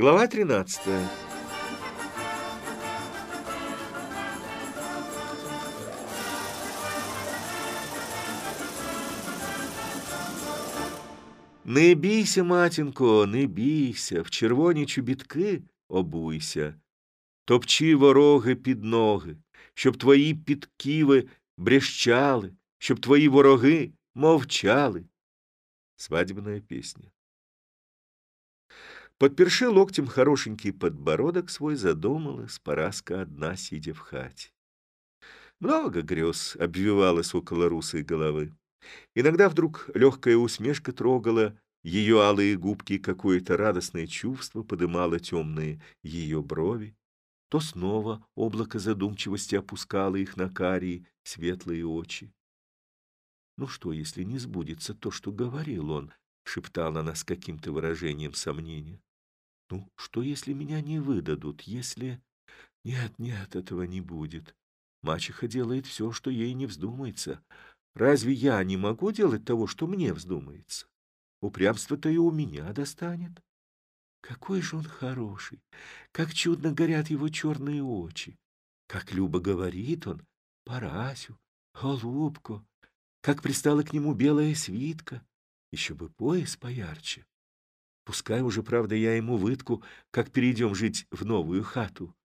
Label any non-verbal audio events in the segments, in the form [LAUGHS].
Глава 13. Не бійся, матінко, не бійся, в червоні чобітки обуйся, топчи вороги під ноги, щоб твої підківи брещали, щоб твої вороги мовчали. Свадебная песня. Подперши локтем хорошенький подбородок свой, задумалась Параска одна, сидя в хате. Много грез обвивалось около русой головы. Иногда вдруг легкая усмешка трогала ее алые губки, какое-то радостное чувство подымало темные ее брови. То снова облако задумчивости опускало их на карие светлые очи. «Ну что, если не сбудется то, что говорил он?» — шептала она с каким-то выражением сомнения. Ну, что, если меня не выдадут, если... Нет, нет, этого не будет. Мачеха делает все, что ей не вздумается. Разве я не могу делать того, что мне вздумается? Упрямство-то и у меня достанет. Какой же он хороший! Как чудно горят его черные очи! Как любо говорит он, Парасю, голубку! Как пристала к нему белая свитка! Еще бы пояс поярче! Пускай уже, правда, я ему вытку, как перейдем жить в новую хату.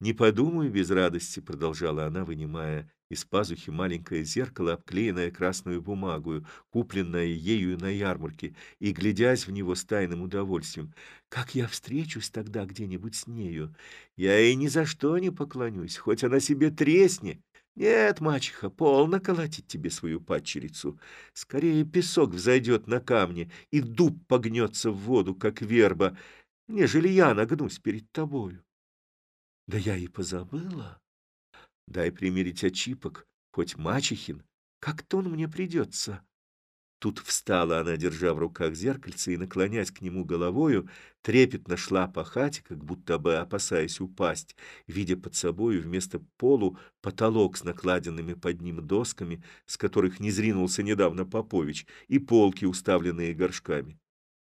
Не подумаю без радости, продолжала она, вынимая из пазухи маленькое зеркало, обклеенное красную бумагою, купленное ею на ярмарке, и, глядясь в него с тайным удовольствием, как я встречусь тогда где-нибудь с нею, я ей ни за что не поклонюсь, хоть она себе тресни, нет, мачеха, полно колотить тебе свою падчерицу. Скорее песок взойдет на камне, и дуб погнется в воду, как верба, нежели я нагнусь перед тобою. Да я и позабыла. Дай примерить очипок, хоть мачехин, как-то он мне придется. Тут встала она, держа в руках зеркальце, и, наклонясь к нему головою, трепетно шла по хате, как будто бы опасаясь упасть, видя под собою вместо полу потолок с накладенными под ним досками, с которых не зринулся недавно Попович, и полки, уставленные горшками.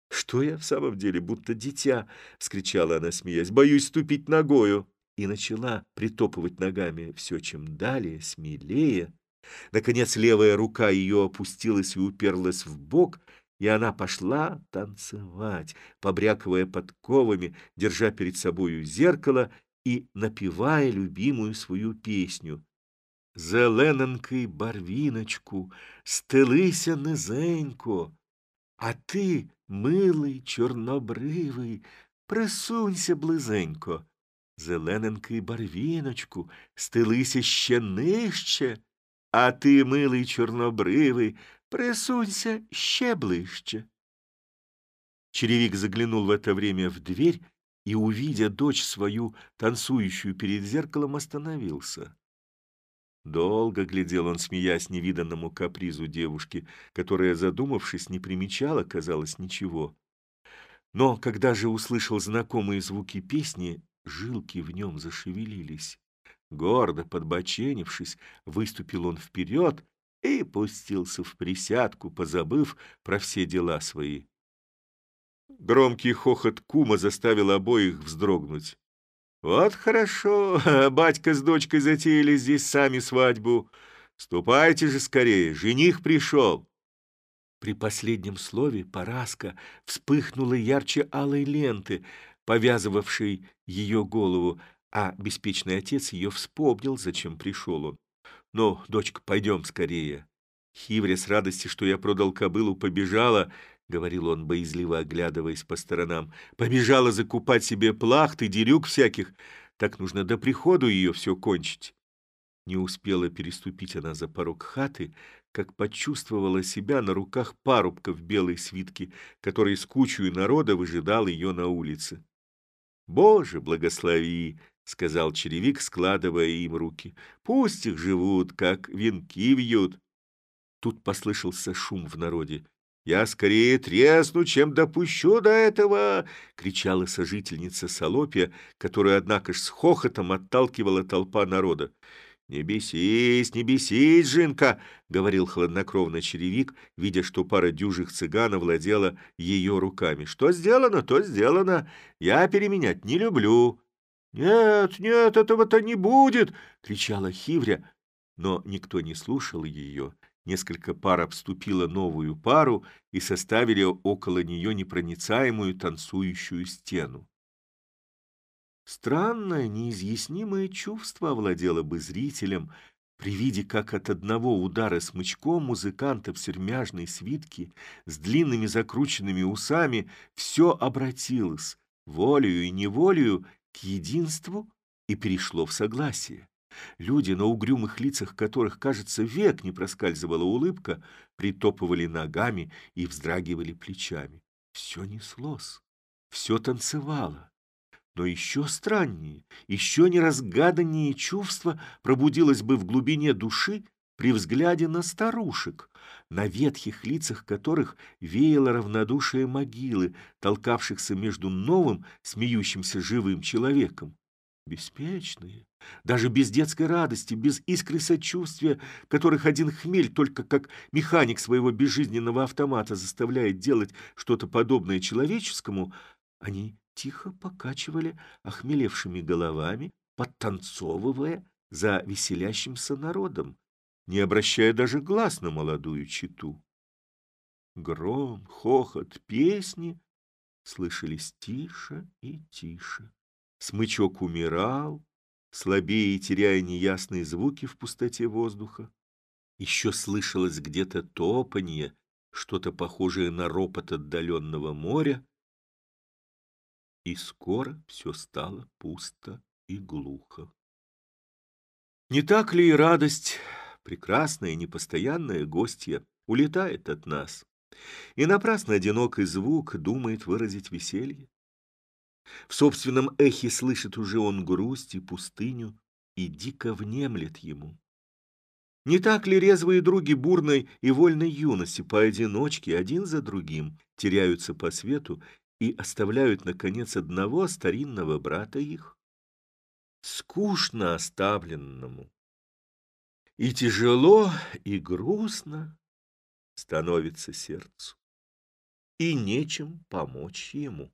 «Что я в самом деле, будто дитя!» — скричала она, смеясь. «Боюсь ступить ногою!» И начала притопывать ногами все, чем далее, смелее, Наконец левая рука ее опустилась и уперлась в бок, и она пошла танцевать, побрякивая подковами, держа перед собою зеркало и напевая любимую свою песню. Зелененький барвіночку, стелися низенько, а ти, милий чорнобривий, присунься близенько. Зелененький барвіночку, стелися ще нижче. А ти, милий чорнобривий, присунься ще ближче. Черевик заглянул в это время в дверь и, увидя дочь свою, танцующую перед зеркалом, остановился. Долго глядел он, смеясь невиданному капризу девушки, которая, задумавшись, не примечала, казалось, ничего. Но когда же услышал знакомые звуки песни, жилки в нем зашевелились. Гордо подбоченившись, выступил он вперед и пустился в присядку, позабыв про все дела свои. Громкий хохот кума заставил обоих вздрогнуть. «Вот хорошо, [LAUGHS] батька с дочкой затеяли здесь сами свадьбу. Ступайте же скорее, жених пришел». При последнем слове Параска вспыхнула ярче алой ленты, повязывавшей ее голову, а беспечный отец ее вспомнил, зачем пришел он. «Ну, дочка, пойдем скорее». Хивря с радости, что я продал кобылу, побежала, — говорил он, боязливо оглядываясь по сторонам, — побежала закупать себе плахт и дерюк всяких. Так нужно до приходу ее все кончить. Не успела переступить она за порог хаты, как почувствовала себя на руках парубка в белой свитке, который с кучей народа выжидал ее на улице. «Боже, благослови!» — сказал черевик, складывая им руки. «Пусть их живут, как венки вьют». Тут послышался шум в народе. «Я скорее тресну, чем допущу до этого!» — кричала сожительница Солопия, которую, однако ж, с хохотом отталкивала толпа народа. «Не бесись, не бесись, Жинка!» — говорил хладнокровно черевик, видя, что пара дюжих цыган овладела ее руками. «Что сделано, то сделано. Я переменять не люблю». «Нет, нет, этого-то не будет!» — кричала Хивря. Но никто не слушал ее. Несколько пар обступило новую пару и составили около нее непроницаемую танцующую стену. Странное, неизъяснимое чувство овладело бы зрителем при виде, как от одного удара смычком музыканта в сермяжной свитке с длинными закрученными усами все обратилось, волею и неволею, к единству и перешло в согласие. Люди, на угрюмых лицах которых, кажется, век не проскальзывала улыбка, притопывали ногами и вздрагивали плечами. Все неслось, все танцевало. Но еще страннее, еще неразгаданнее чувство пробудилось бы в глубине души при взгляде на старушек, на ветхих лицах которых веяло равнодушие могилы, толкавшихся между новым, смеющимся живым человеком. Беспечные, даже без детской радости, без искры сочувствия, которых один хмель только как механик своего безжизненного автомата заставляет делать что-то подобное человеческому, они тихо покачивали охмелевшими головами, подтанцовывая за веселящимся народом, не обращая даже глаз на молодую читу. Гром, хохот, песни слышались тише и тише. Смычок умирал, слабее теряя неясные звуки в пустоте воздуха. Еще слышалось где-то топанье, что-то похожее на ропот отдаленного моря, и скоро все стало пусто и глухо. Не так ли и радость, прекрасная непостоянная гостья, улетает от нас, и напрасно одинокий звук думает выразить веселье? В собственном эхе слышит уже он грусть и пустыню, и дико внемлет ему. Не так ли резвые други бурной и вольной юности поодиночке, один за другим, теряются по свету и оставляют, наконец, одного старинного брата их, скучно оставленному. И тяжело, и грустно становится сердцу, и нечем помочь ему.